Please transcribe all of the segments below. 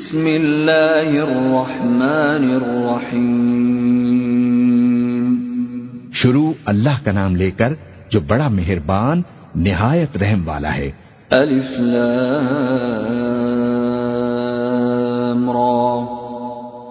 بسم اللہ الرحمن الرحیم شروع اللہ کا نام لے کر جو بڑا مہربان نہایت رحم والا ہے۔ الف لام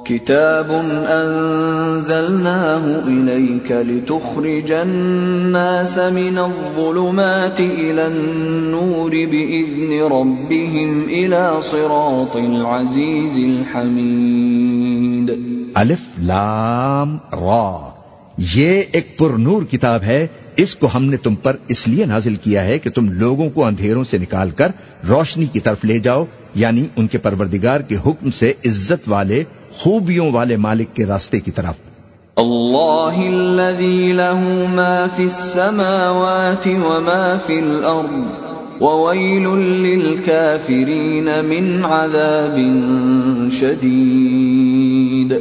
كتاب أنزلناه إليك لتخرج الناس من الظلمات إلى النور بإذن ربهم إلى صراط العزيز الحميد الف لام را۔ یہ ایک پر نور کتاب ہے۔ اس کو ہم نے تم پر اس لیے نازل کیا ہے کہ تم لوگوں کو اندھیروں سے نکال کر روشنی کی طرف لے جاؤ یعنی ان کے پروردگار کے حکم سے عزت والے خوبیوں والے مالک کے راستے کی طرف۔ الله الذي له ما في السماوات وما في الأرض وويل للكافرين من عذاب شديد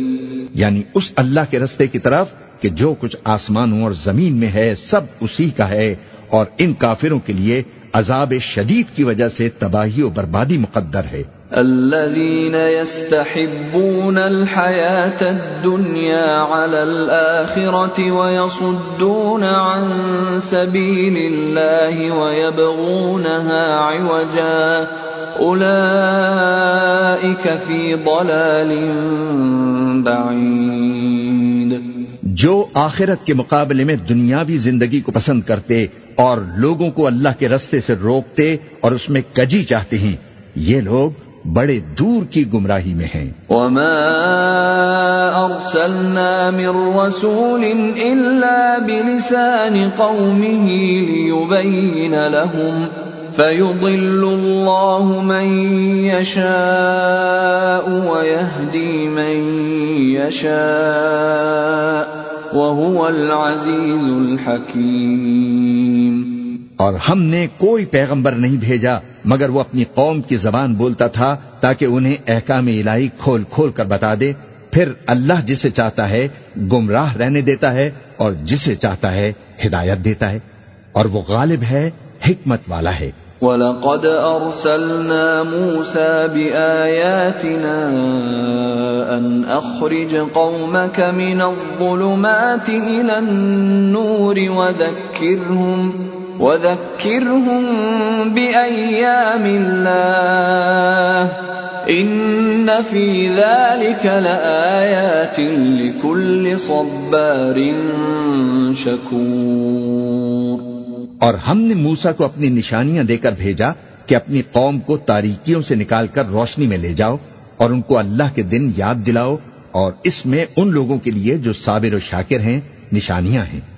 یعنی اس اللہ کے رستے کی طرف کہ جو کچھ آسمانوں اور زمین میں ہے سب اسی کا ہے اور ان کافروں کے لیے عذاب شدید کی وجہ سے تباہی و بربادی مقدر ہے۔ الذين يستحبون الحياة الدنيا على الآخرة ويصدون عن سبيل الله ويبغونها عوجا أولئك في ضلال بعيد. جو آخرت کے مقابلے میں دنیاوی زندگی کو پسند کرتے اور لوگوں کو اللہ کے رستے سے روکتے اور اس میں کجی چاہتے ہیں، یہ لوگ بڑے دور کی گمراہی میں ہیں۔ وما ارسلنا من رسول الا بلسان قومه ليبين لهم فيضل الله من يشاء ويهدي من يشاء وهو العزيز الحكيم اور ہم نے کوئی پیغمبر نہیں بھیجا، مگر وہ اپنی قوم کی زبان بولتا تھا تاکہ انہیں احکام الہی کھول کھول کر بتا دے۔ پھر اللہ جسے چاہتا ہے گمراہ رہنے دیتا ہے اور جسے چاہتا ہے ہدایت دیتا ہے۔ اور وہ غالب ہے، حکمت والا ہے۔ وَلَقَدْ أَرْسَلْنَا مُوسَى بِآيَاتِنَا أَنْ أَخْرِجْ قَوْمَكَ مِنَ الظُّلُمَاتِ إِلَى النُّورِ وَذَكِّرْهُمْ وَذَكِّرْهُمْ بِأَيَّامِ اللَّهِ إِنَّ فِي ذَلِكَ لَآيَاتٍ لِكُلِّ صَبَّارٍ شَكُورٍ اور ہم نے موسا کو اپنی نشانیاں دے کر بھیجا کہ اپنی قوم کو تاریکیوں سے نکال کر روشنی میں لے جاؤ اور ان کو اللہ کے دن یاد دلاؤ اور اس میں ان لوگوں کے لیے جو صابر و شاکر ہیں، نشانیاں ہیں۔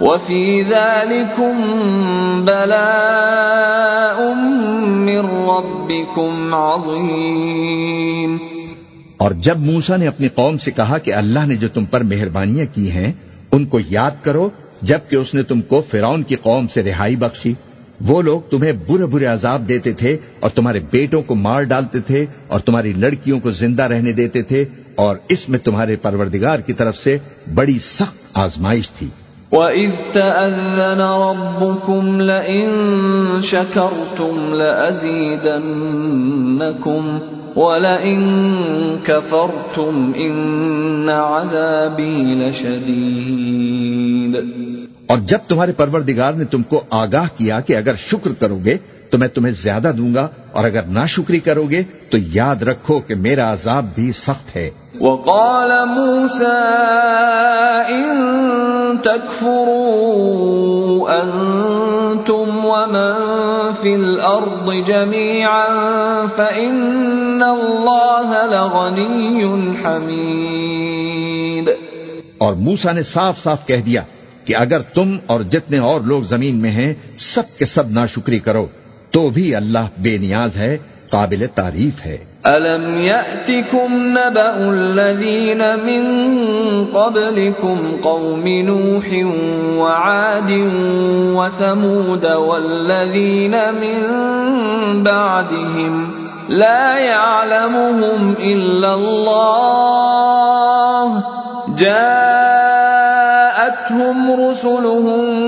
وفي ذلكم بلاء من ربكم عظيم۔ اور جب موسا نے اپنی قوم سے کہا کہ اللہ نے جو تم پر مہربانیاں کی ہیں، ان کو یاد کرو، جبکہ اس نے تم کو فرعون کی قوم سے رہائی بخشی۔ وہ لوگ تمہیں برے برے عذاب دیتے تھے اور تمہارے بیٹوں کو مار ڈالتے تھے اور تمہاری لڑکیوں کو زندہ رہنے دیتے تھے اور اس میں تمہارے پروردگار کی طرف سے بڑی سخت آزمائش تھی۔ وَإِذْ تَأَذَّنَ رَبُّكُمْ لَئِن شَكَرْتُمْ لَأَزِيدَنَّكُمْ وَلَئِن كَفَرْتُمْ إِنَّ عَذَابِي لَشَدِيدٌ اور جب تمہارے پروردگار نے تم کو آگاہ کیا کہ اگر شکر کرو گے تو میں تمہیں زیادہ دوں گا اور اگر ناشکری کرو گے تو یاد رکھو کہ میرا عذاب بھی سخت ہے۔ وقال موسى إن تكفروا أنتم ومن في الأرض جميعا فإن الله لغني حميد۔ اور موسا نے صاف صاف کہہ دیا کہ اگر تم اور جتنے اور لوگ زمین میں ہیں سب کے سب ناشکری کرو۔ تو بھی اللہ بے نیاز ہے، قابل تعریف ہے۔ ألم يأتكم نبأ الذين من قبلكم قوم نوح وعاد وثمود والذين من بعدهم لا يعلمهم إلا الله جاءتهم رسلهم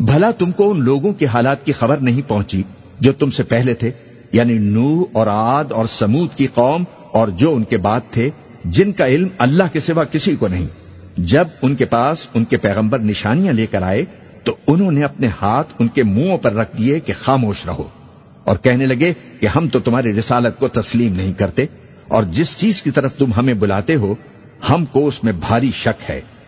بھلا تم کو ان لوگوں کے حالات کی خبر نہیں پہنچی جو تم سے پہلے تھے یعنی نو اور عاد اور سمود کی قوم اور جو ان کے بعد تھے، جن کا علم اللہ کے سوا کسی کو نہیں۔ جب ان کے پاس ان کے پیغمبر نشانیاں لے کر آئے، تو انہوں نے اپنے ہاتھ ان کے منہوں پر رکھ دیے کہ خاموش رہو۔ اور کہنے لگے کہ ہم تو تمہاری رسالت کو تسلیم نہیں کرتے، اور جس چیز کی طرف تم ہمیں بلاتے ہو، ہم کو اس میں بھاری شک ہے۔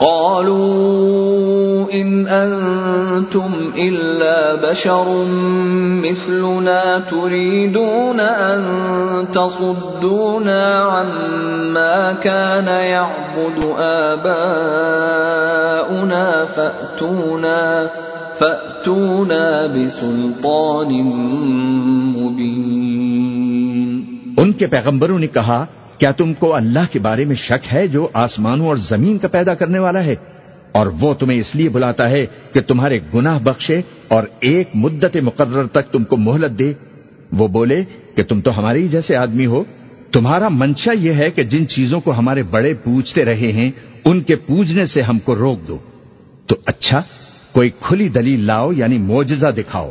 قالوا إن أنتم إلا بشر مثلنا تريدون أن تصدونا عما كان يعبد آباؤنا فأتونا فأتونا بسلطان مبين. ان کے پیغمبروں نے کہا کیا تم کو اللہ کے بارے میں شک ہے جو آسمانوں اور زمین کا پیدا کرنے والا ہے؟ اور وہ تمہیں اس لیے بلاتا ہے کہ تمہارے گناہ بخشے اور ایک مدت مقرر تک تم کو مہلت دے۔ وہ بولے کہ تم تو ہمارے ہی جیسے آدمی ہو۔ تمہارا منشا یہ ہے کہ جن چیزوں کو ہمارے بڑے پوچھتے رہے ہیں، ان کے پوجنے سے ہم کو روک دو۔ تو اچھا کوئی کھلی دلیل لاؤ یعنی موجزہ دکھاؤ۔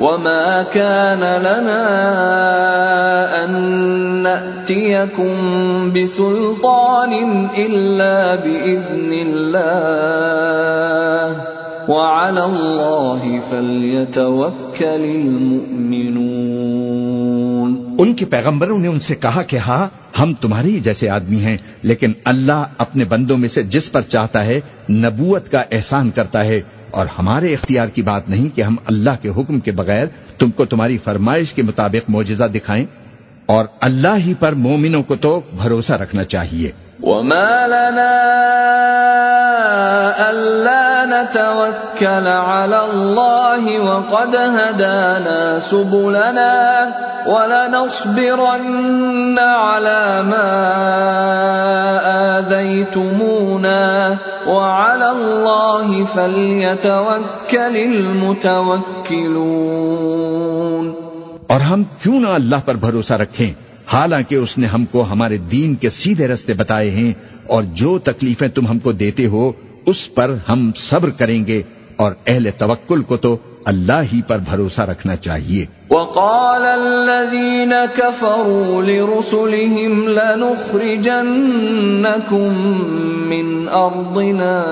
وما كان لنا أن نأتيكم بسلطان إلا بإذن الله وعلى الله فليتوكل المؤمنون ان کے پیغمبروں نے ان سے کہا کہ ہاں ہم تمہاری جیسے آدمی ہیں، لیکن اللہ اپنے بندوں میں سے جس پر چاہتا ہے نبوت کا احسان کرتا ہے اور ہمارے اختیار کی بات نہیں کہ ہم اللہ کے حکم کے بغیر تم کو تمہاری فرمائش کے مطابق معجزہ دکھائیں اور اللہ ہی پر مومنوں کو تو بھروسہ رکھنا چاہیے۔ وما لنا ألا نتوكل على الله وقد هدانا سبلنا ولنصبرن على ما آذيتمونا وعلى الله فليتوكل المتوكلون اور ہم کیوں نہ اللہ پر بھروسہ رکھیں؟ حالانکہ اس نے ہم کو ہمارے دین کے سیدھے رستے بتائے ہیں اور جو تکلیفیں تم ہم کو دیتے ہو، اس پر ہم صبر کریں گے اور اہل توکل کو تو اللہ ہی پر بھروسہ رکھنا چاہیے۔ وقال الذين كفروا لرسلهم لنخرجنكم من أرضنا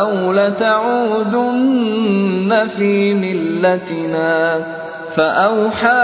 أو لتعودن في ملتنا. فأوحى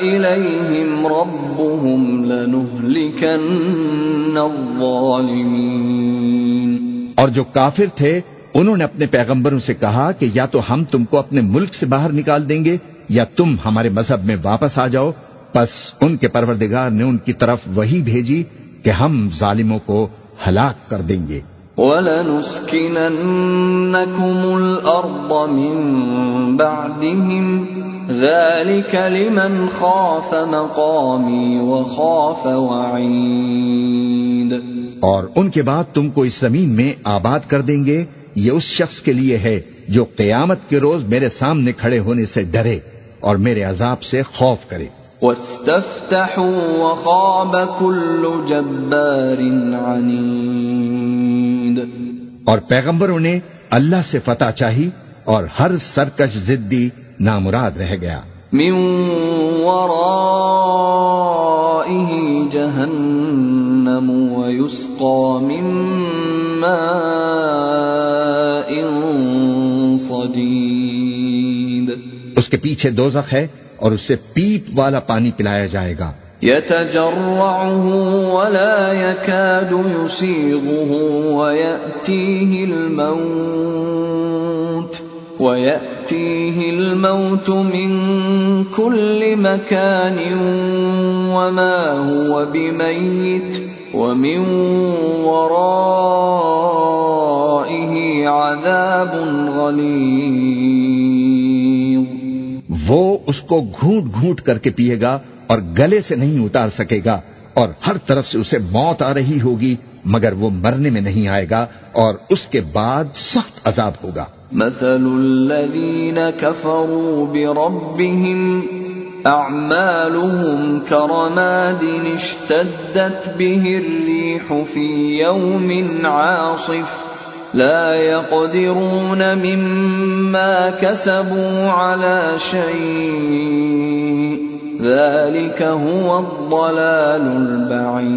إليهم ربهم لنهلكن الظالمين۔ اور جو کافر تھے، انہوں نے اپنے پیغمبروں سے کہا کہ یا تو ہم تم کو اپنے ملک سے باہر نکال دیں گے، یا تم ہمارے مذہب میں واپس آ جاؤ۔ پس ان کے پروردگار نے ان کی طرف وہی بھیجی کہ ہم ظالموں کو ہلاک کر دیں گے۔ وَلَنُسْكِنَنَّكُمُ الْأَرْضَ مِنْ بَعْدِهِمْ ذَلِكَ لِمَنْ خَافَ مَقَامِي وَخَافَ وَعِيدِ اور ان کے بعد تم کو اس زمین میں آباد کر دیں گے، یہ اس شخص کے لیے ہے جو قیامت کے روز میرے سامنے کھڑے ہونے سے ڈرے اور میرے عذاب سے خوف کرے۔ وَاسْتَفْتَحُوا وَخَابَ كُلُّ جَبَّارٍ عَنِيدٍ. اور پیغمبروں نے اللہ سے فتح چاہی اور ہر سرکش زدی نامراد رہ گیا۔ من ورائه جهنم ويسقى من ماء اس کے پیچھے دوزخ ہے اور اسے پیپ والا پانی پلایا جائے گا۔ يتجرعه ولا يكاد يسيغه ويأتيه الموت ويأتيه الموت من كل مكان وما هو بميت، ومن ورائه عذاب غليظ۔ وہ اس کو گھونٹ گھونٹ کر کے پیے گا اور گلے سے نہیں اتار سکے گا اور ہر طرف سے اسے موت آ رہی ہوگی، مگر وہ مرنے میں نہیں آئے گا اور اس کے بعد سخت عذاب ہوگا۔ مثل الذين كفروا بربهم أعمالهم كرماد اشتدت به الريح في يوم عاصف۔ لا يقدرون مما كسبوا على شيء. ذلك هو الضلال البعيد.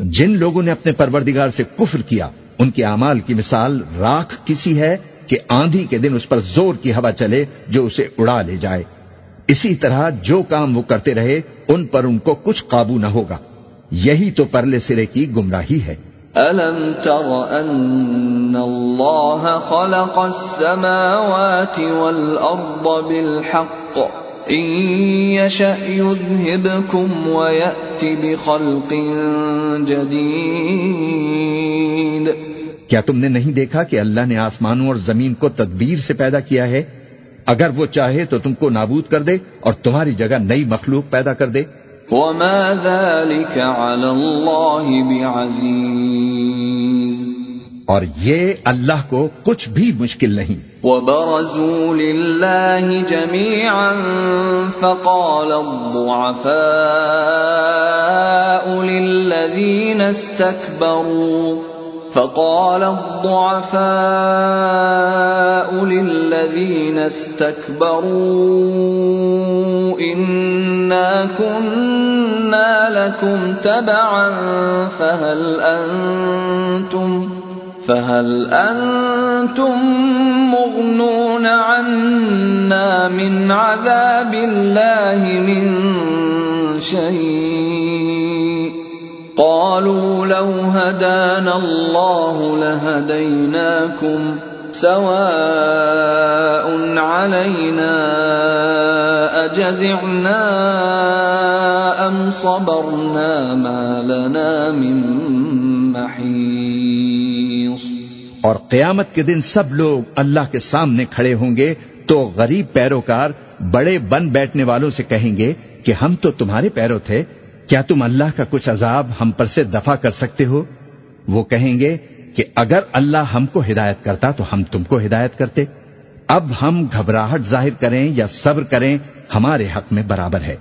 جن لوگوں نے اپنے پروردگار سے کفر کیا، ان کے اعمال کی مثال راکھ کسی ہے کہ آندھی کے دن اس پر زور کی ہوا چلے جو اسے اڑا لے جائے۔ اسی طرح جو کام وہ کرتے رہے، ان پر ان کو کچھ قابو نہ ہوگا۔ یہی تو پرلے سرے کی گمراہی ہے۔ ألم تر أن الله خلق السماوات والأرض بالحق إن يشأ يذهبكم ويأتي بخلق جديد کیا تم نے نہیں دیکھا کہ اللہ نے آسمانوں اور زمین کو تدبیر سے پیدا کیا ہے؟ اگر وہ چاہے تو تم کو نابود کر دے اور تمہاری جگہ نئی مخلوق پیدا کر دے۔ وما ذلك على الله بعزيز اور یہ اللہ کو کچھ بھی مشکل نہیں۔ وبرزوا لله جميعا فقال الضعفاء للذين استكبروا فقال الضعفاء للذين استكبروا إنا كنا لكم تبعا فهل أنتم فهل أنتم مغنون عنا من عذاب الله من شيء قالوا لو هدانا الله لهديناكم سواء علينا أجزعنا أم صبرنا ما لنا من محيص. اور قیامت کے دن سب لوگ اللہ کے سامنے کھڑے ہوں گے تو غریب پیروکار بڑے بن بیٹھنے والوں سے کہیں گے کہ ہم تو تمہارے پیرو تھے، کیا تم اللہ کا کچھ عذاب ہم پر سے دفع کر سکتے ہو؟ وہ کہیں گے کہ اگر اللہ ہم کو ہدایت کرتا تو ہم تم کو ہدایت کرتے۔ اب ہم گھبراہٹ ظاہر کریں یا صبر کریں، ہمارے حق میں برابر ہے۔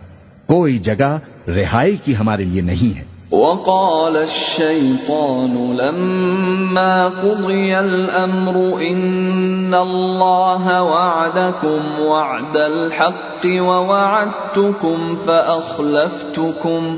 کوئی جگہ رہائی کی ہمارے لیے نہیں ہے۔ وقال الشيطان لما قضي الأمر إن الله وعدكم وعد الحق ووعدتكم فأخلفتكم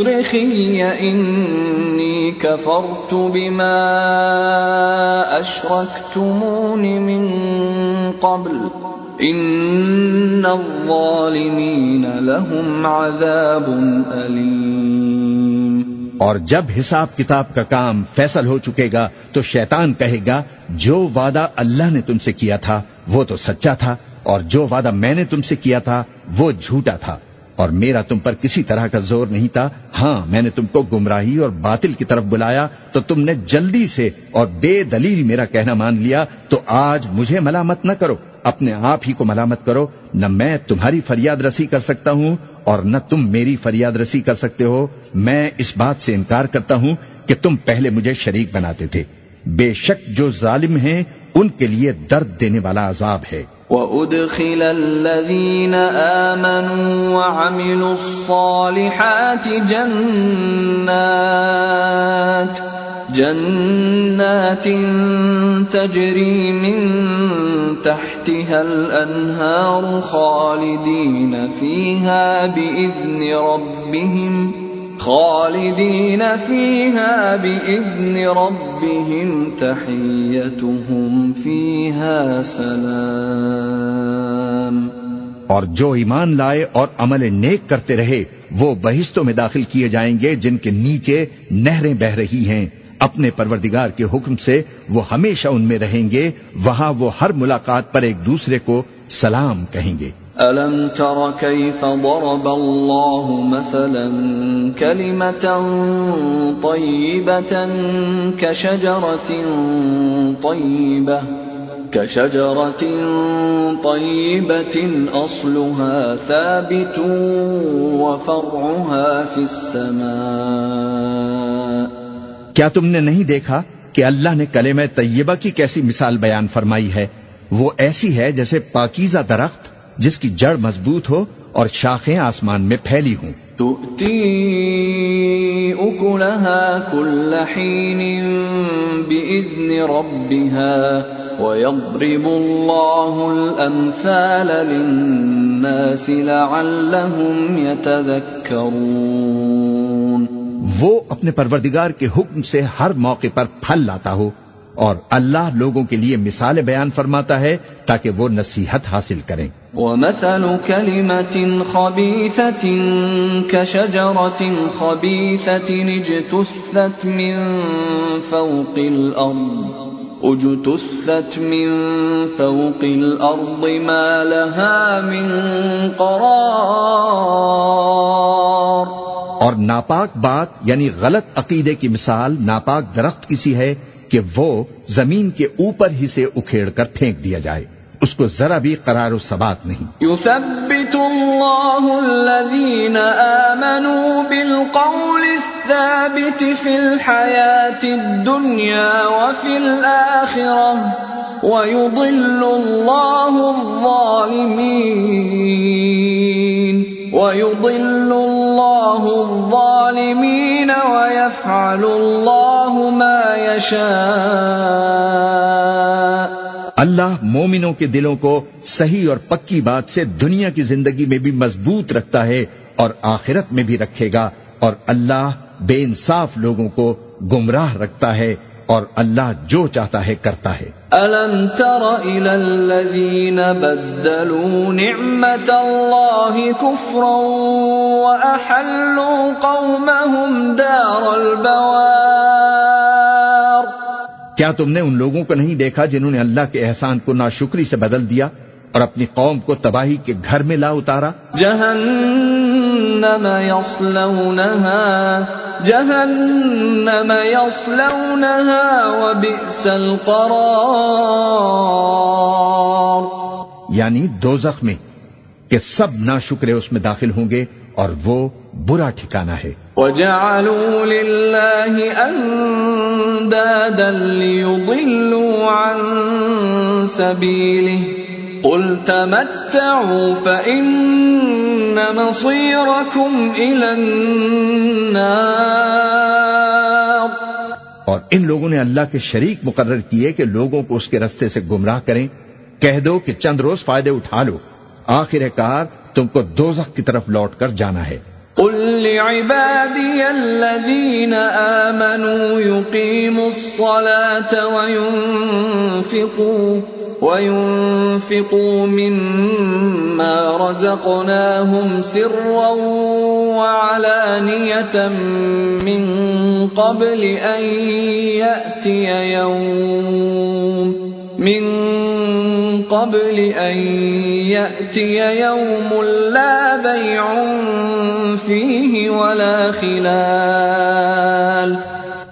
أنتم إني كفرت بما أشركتمون من قبل. إن الظالمين لهم عذاب أليم. اور جب حساب کتاب کا کام فیصل ہو چکے گا، تو شیطان کہے گا، جو وعدہ اللہ نے تم سے کیا تھا، وہ تو سچا تھا، اور جو وعدہ میں نے تم سے کیا تھا، وہ جھوٹا تھا۔ اور میرا تم پر کسی طرح کا زور نہیں تھا۔ ہاں میں نے تم کو گمراہی اور باطل کی طرف بلایا، تو تم نے جلدی سے اور بے دلیل میرا کہنا مان لیا، تو آج مجھے ملامت نہ کرو۔ اپنے آپ ہی کو ملامت کرو۔ نہ میں تمہاری فریاد رسی کر سکتا ہوں اور نہ تم میری فریاد رسی کر سکتے ہو۔ میں اس بات سے انکار کرتا ہوں کہ تم پہلے مجھے شریک بناتے تھے۔ بے شک جو ظالم ہیں، ان کے لیے درد دینے والا عذاب ہے۔ وَأُدْخِلَ الَّذِينَ آمَنُوا وَعَمِلُوا الصَّالِحَاتِ جَنَّاتٍ جَنَّاتٍ تَجْرِي مِن تَحْتِهَا الْأَنْهَارُ خَالِدِينَ فِيهَا بِإِذْنِ رَبِّهِمْ خالدین فیہا بإذن ربهم تحیتهم فیہا سلام اور جو ایمان لائے اور عمل نیک کرتے رہے، وہ بہشتوں میں داخل کیے جائیں گے جن کے نیچے نہریں بہ رہی ہیں۔ اپنے پروردگار کے حکم سے وہ ہمیشہ ان میں رہیں گے، وہاں وہ ہر ملاقات پر ایک دوسرے کو سلام کہیں گے۔ ألم تر كيف ضرب الله مثلا كلمة طيبة كشجرة طيبة كشجرة طيبة أصلها ثابت وفرعها في السماء کیا تم نے نہیں دیکھا کہ اللہ نے کلمہ طیبہ کی کیسی مثال بیان فرمائی ہے؟ وہ ایسی ہے جیسے پاکیزہ درخت جس کی جڑ مضبوط ہو اور شاخیں آسمان میں پھیلی ہوں۔ ويضرب الله الأمثال للناس لعلهم يتذكرون۔ وہ اپنے پروردگار کے حکم سے ہر موقع پر پھل لاتا ہو۔ اور اللہ لوگوں کے لیے مثال بیان فرماتا ہے تاکہ وہ نصیحت حاصل کریں۔ ومثل كلمة خبيثة كشجرة خبيثة اجتثت من فوق الأرض اجتثت من فوق الأرض ما لها من قرار۔ اور ناپاک بات یعنی غلط عقیدے کی مثال ناپاک درخت کسی ہے کہ وہ زمین کے اوپر ہی سے اکھیڑ کر پھینک دیا جائے۔ اس کو ذرا بھی قرار و ثبات نہیں۔ یثبت اللہ الذین آمنوا بالقول الثابت فی الحیات الدنیا وفی الآخرہ۔ ويضل الله الظالمين ويضل الله الظالمين ويفعل الله ما يشاء اللہ مومنوں کے دلوں کو صحیح اور پکی بات سے دنیا کی زندگی میں بھی مضبوط رکھتا ہے اور آخرت میں بھی رکھے گا اور اللہ بے انصاف لوگوں کو گمراہ رکھتا ہے اور اللہ جو چاہتا ہے کرتا ہے۔ ألم تر إلى الذين بدلوا نعمة الله كفرا وأحلوا قومهم دار البوار۔ کیا تم نے ان لوگوں کو نہیں دیکھا جنہوں نے اللہ کے احسان کو ناشکری سے بدل دیا اور اپنی قوم کو تباہی کے گھر میں لا اتارا؟ جهنم يصلونها جهنم يصلونها وبئس القرار۔ یعنی دوزخ میں کہ سب ناشکرے اس میں داخل ہوں گے اور وہ برا ٹھکانہ ہے۔ وجعلوا لله أندادا ليضلوا عن سبيله قل تمتعوا فإن مصيركم إلى النار. اور ان لوگوں نے اللہ کے شریک مقرر کیے کہ لوگوں کو اس کے رستے سے گمراہ کریں۔ کہہ دو کہ چند روز فائدے اٹھا لو۔ آخر کار تم کو دوزخ کی طرف لوٹ کر جانا ہے۔ قل لعبادي الذين آمنوا يقيموا الصلاة وينفقوا وينفقوا مما رزقناهم سرا وعلانية من قبل أن يأتي يوم من قبل أن يأتي يوم لا بيع فيه ولا خلال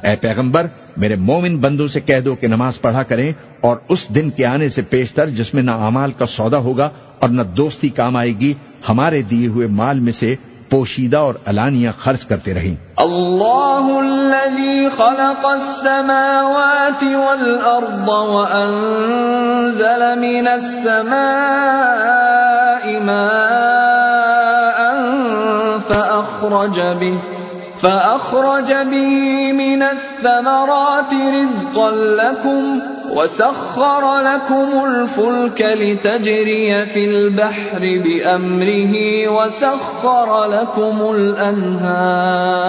اے پیغمبر میرے مومن بندوں سے کہہ دو کہ نماز پڑھا کریں اور اس دن کے آنے سے پیشتر جس میں نہ امال کا سودا ہوگا اور نہ دوستی کام آئے گی، ہمارے دیے ہوئے مال میں سے پوشیدہ اور علانیہ خرچ کرتے رہیں۔ اللہ الذي خلق السماوات والأرض وأنزل من السماء ماء فأخرج به فأخرج به من الثمرات رزقا لكم وسخر لكم الفلك لتجري في البحر بأمره وسخر لكم الأنهار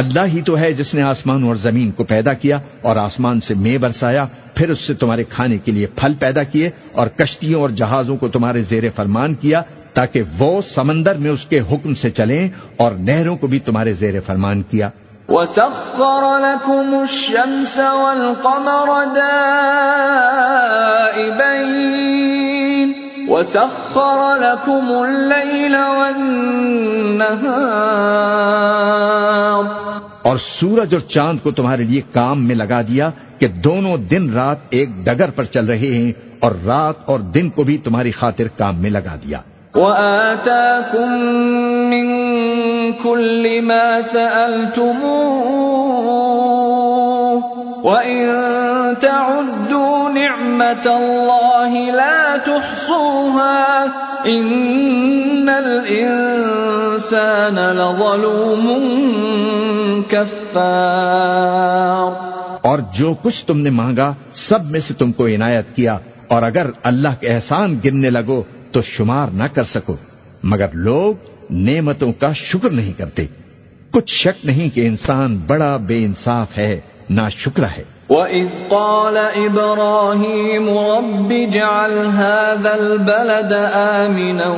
اللہ ہی تو ہے جس نے آسمان اور زمین کو پیدا کیا اور آسمان سے مے برسایا، پھر اس سے تمہارے کھانے کے لیے پھل پیدا کیے اور کشتیوں اور جہازوں کو تمہارے زیر فرمان کیا تاکہ وہ سمندر میں اس کے حکم سے چلیں اور نہروں کو بھی تمہارے زیر فرمان کیا۔ وسخر لكم الشمس والقمر دائبين. وسخر لكم الليل والنهار. اور سورج اور چاند کو تمہارے لیے کام میں لگا دیا کہ دونوں دن رات ایک ڈگر پر چل رہے ہیں اور رات اور دن کو بھی تمہاری خاطر کام میں لگا دیا۔ وآتاكم من كل ما سألتموه وإن تعدوا نعمة الله لا تحصوها إن الإنسان لظلوم كفار اور جو کچھ تم نے مانگا سب میں سے تم کو عنایت کیا اور اگر اللہ کے احسان گننے لگو تو شمار نہ کر سکو۔ مگر لوگ نعمتوں کا شکر نہیں کرتے۔ کچھ شک نہیں کہ انسان بڑا بے انصاف ہے نہ شکر ہے۔ وَإِذْ قَالَ إِبْرَاهِيمُ رَبِّ جَعَلْ هَذَا الْبَلَدَ آمِنًا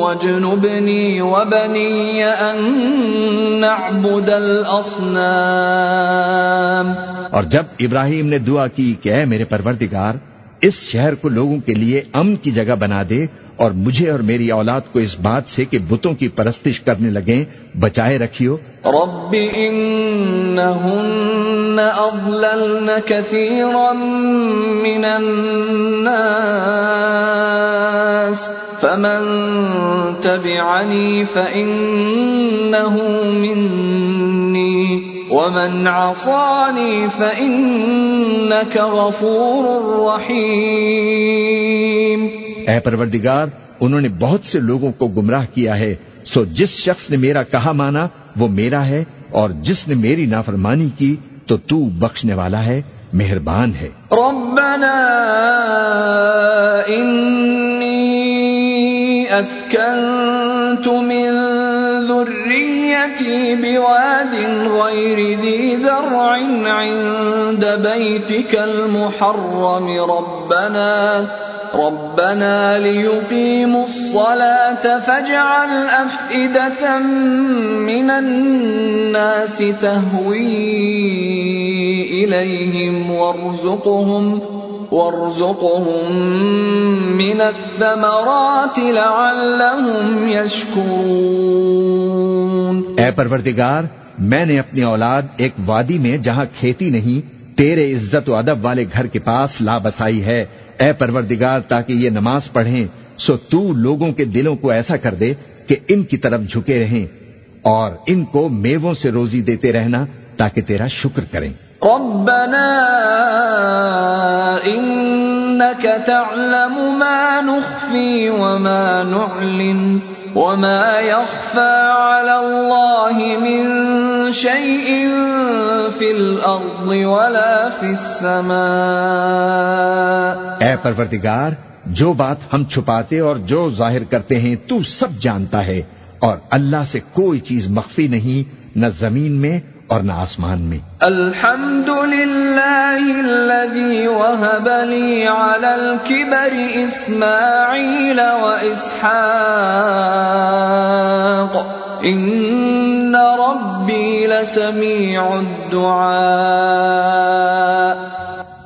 وَجْنُبْنِي وَبَنِيَّ أَن نَعْبُدَ الْأَصْنَامِ۔ اور جب ابراہیم نے دعا کی کہ اے میرے پروردگار اس شہر کو لوگوں کے لیے امن کی جگہ بنا دے اور مجھے اور میری اولاد کو اس بات سے کہ بتوں کی پرستش کرنے لگیں، بچائے رکھیو۔ رب انہن اضللن كثيرا من الناس، فمن تبعني فإنه مني ومن عصاني فإنك غفور رحيم اے پروردگار، انہوں نے بہت سے لوگوں کو گمراہ کیا ہے، سو جس شخص نے میرا کہا مانا، وہ میرا ہے، اور جس نے میری نافرمانی کی، تو تو بخشنے والا ہے، مہربان ہے۔ ربنا انی اسکنت من ذریتی بواد غیر ذی زرع عند بیتک المحرم، ربنا ربنا ليقيموا الصلاة فاجعل أفئدة من الناس تهوي إليهم وارزقهم وارزقهم من الثمرات لعلهم يشكرون. اے پروردگار، میں نے اپنی اولاد ایک وادی میں جہاں کھیتی نہیں، تیرے عزت و ادب والے گھر کے پاس لا بسائی ہے۔ اے پروردگار، تاکہ یہ نماز پڑھیں، سو تو لوگوں کے دلوں کو ایسا کر دے کہ ان کی طرف جھکے رہیں اور ان کو میووں سے روزی دیتے رہنا، تاکہ تیرا شکر کریں۔ ربنا انك تعلم ما نخفي وما نعلن وما يخفى على شيء في الأرض ولا في السماء. اے پروردگار جو بات ہم چھپاتے اور جو ظاہر کرتے ہیں تو سب جانتا ہے اور اللہ سے کوئی چیز مخفی نہیں نہ زمین میں اور نہ آسمان میں۔ الحمد الذي وهب لي على الكبر إسماعيل وإسحاق إن ربي لسميع الدعاء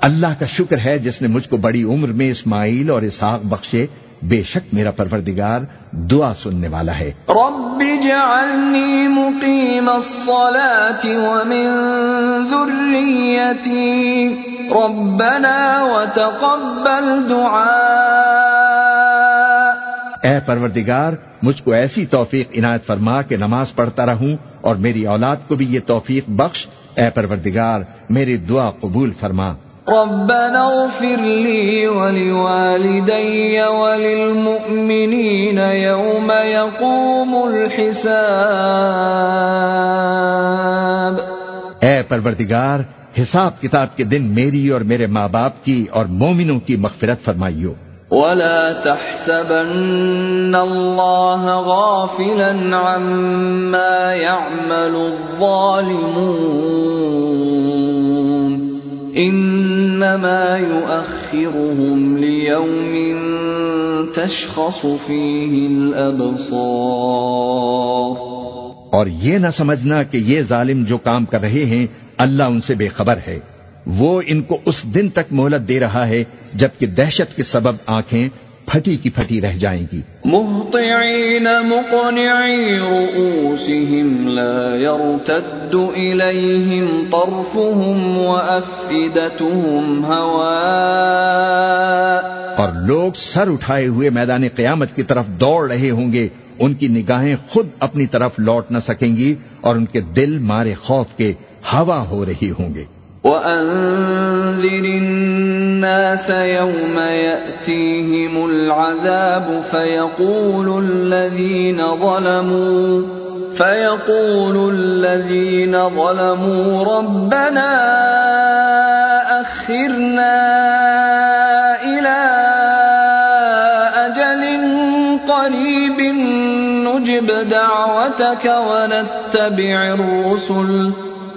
اللہ کا شکر ہے جس نے مجھ کو بڑی عمر میں اسماعیل اور اسحاق بخشے۔ بے شک میرا پروردگار دعا سننے والا ہے۔ رب جعلني مقيم الصلاة ومن ذريتي۔ ربنا وتقبل دعاء۔ اے پروردگار مجھ کو ایسی توفیق عنایت فرما کہ نماز پڑھتا رہوں اور میری اولاد کو بھی یہ توفیق بخش۔ اے پروردگار میری دعا قبول فرما۔ ربنا اغفر لي ولوالدي وللمؤمنين يوم يقوم الحساب۔ اے پروردگار حساب کتاب کے دن میری اور میرے ماں باپ کی اور مومنوں کی مغفرت فرمائیو۔ ولا تحسبن الله غافلا عما يعمل الظالمون انما يؤخرهم ليوم تشخص فيه الابصار اور یہ نہ سمجھنا کہ یہ ظالم جو کام کر رہے ہیں، اللہ ان سے بے خبر ہے۔ وہ ان کو اس دن تک مہلت دے رہا ہے جبکہ دہشت کے سبب آنکھیں پھٹی کی پھٹی رہ جائیں گی۔ مهطعين مقنعي رؤوسهم لا يرتد إليهم طرفهم وأفئدتهم هواء۔ اور لوگ سر اٹھائے ہوئے میدان قیامت کی طرف دوڑ رہے ہوں گے۔ ان کی نگاہیں خود اپنی طرف لوٹ نہ سکیں گی اور ان کے دل مارے خوف کے ہوا ہو رہی ہوں گے۔ وأنذر الناس يوم يأتيهم العذاب فيقول الذين ظلموا، فيقول الذين ظلموا، ربنا أخرنا إلى أجل قريب نجب دعوتك ونتبع الرسل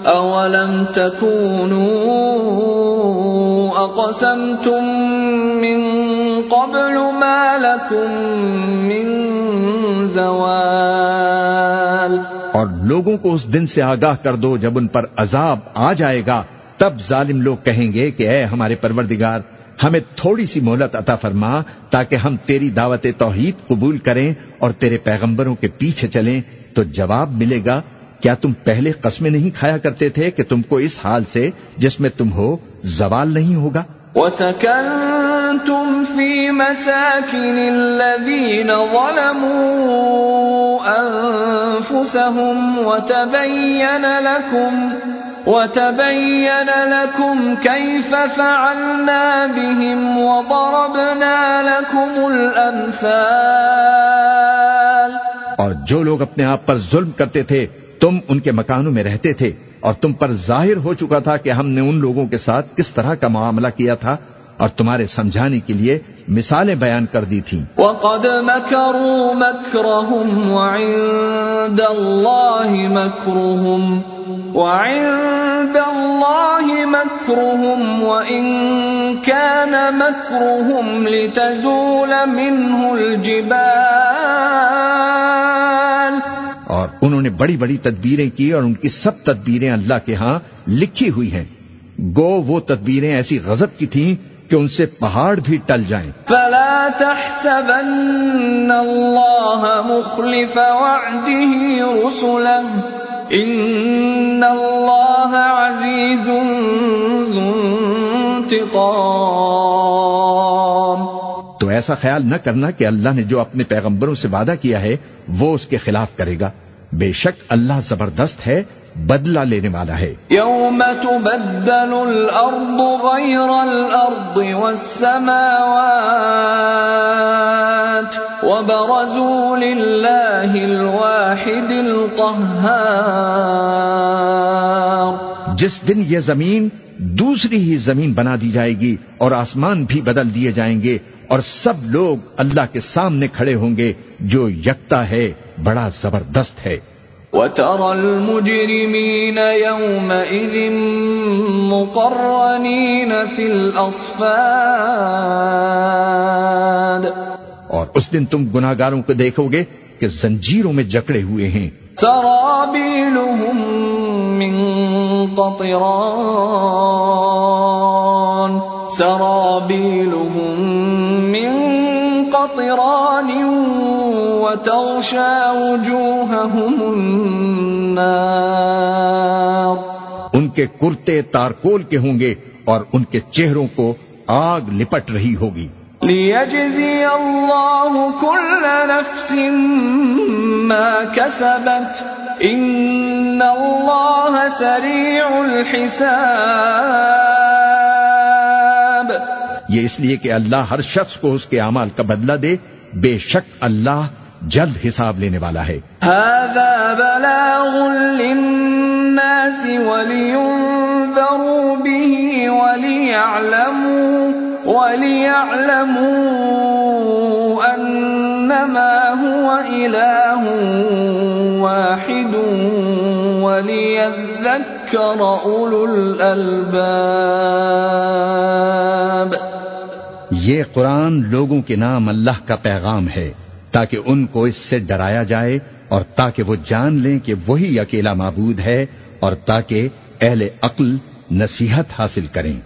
أولم تكونوا أقسمتم من قبل ما لكم من زوال اور لوگوں کو اس دن سے آگاہ کر دو جب ان پر عذاب آ جائے گا، تب ظالم لوگ کہیں گے کہ اے ہمارے پروردگار، ہمیں تھوڑی سی مہلت عطا فرما تاکہ ہم تیری دعوت توحید قبول کریں اور تیرے پیغمبروں کے پیچھے چلیں، تو جواب ملے گا کیا تم پہلے قسمیں نہیں کھایا کرتے تھے کہ تم کو اس حال سے جس میں تم ہو زوال نہیں ہوگا؟ وسكنتم في مساكن الذين ظلموا أنفسهم وتبين لكم وتبين لكم كيف فعلنا بهم وضربنا لكم الأمثال اور جو لوگ اپنے آپ پر ظلم کرتے تھے تم ان کے مکانوں میں رہتے تھے اور تم پر ظاہر ہو چکا تھا کہ ہم نے ان لوگوں کے ساتھ کس طرح کا معاملہ کیا تھا اور تمہارے سمجھانے کے لیے مثالیں بیان کر دی تھیں۔ وقد مكروا مكرهم وعند الله مكرهم وعند الله مكرهم وإن كان مكرهم لتزول منه الجبال اور انہوں بڑی بڑی تدبیریں کی اور ان کی سب تدبیریں اللہ کے ہاں لکھی ہوئی ہیں۔ گو وہ تدبیریں ایسی غضب کی تھیں کہ ان سے پہاڑ بھی ٹل جائیں۔ فلا تحسبن الله مخلف وعده رسله إن الله عزيز ذو انتقام۔ تو ایسا خیال نہ کرنا کہ اللہ نے جو اپنے پیغمبروں سے وعدہ کیا ہے وہ اس کے خلاف کرے گا۔ بے شک اللہ زبردست ہے بدلہ لینے والا ہے۔ يوم تبدل الأرض غير الأرض والسماوات وبرزوا لله الواحد القهار جس دن یہ زمین دوسری ہی زمین بنا دی جائے گی اور آسمان بھی بدل دیے جائیں گے اور سب لوگ اللہ کے سامنے کھڑے ہوں گے جو یکتا ہے۔ بڑا زبردست ہے۔ وترى المجرمين يومئذ مقرنين في الأصفاد۔ اور اس دن تم گناہگاروں کو دیکھو گے کہ زنجیروں میں جکڑے ہوئے ہیں۔ سرابيلهم من قطران۔ سرابيلهم من قطران وتغشى وجوههم النار. ان کے کرتے تارکول کے ہوں گے اور ان کے چہروں کو آگ لپٹ رہی ہوگی۔ ليجزي الله كل نفس ما كسبت إن الله سريع الحساب. یہ اس لیے کہ اللہ ہر شخص کو اس کے اعمال کا بدلہ دے۔ بے شک اللہ جلد حساب لینے والا ہے۔ هذا بلاغ للناس ولينذروا به وليعلموا وليعلموا أنما هو إله واحد وليذكر أولو الألباب یہ قرآن لوگوں کے نام اللہ کا پیغام ہے۔ تاکہ ان کو اس سے ڈرایا جائے اور تاکہ وہ جان لیں کہ وہی اکیلا معبود ہے اور تاکہ اہل عقل نصیحت حاصل کریں۔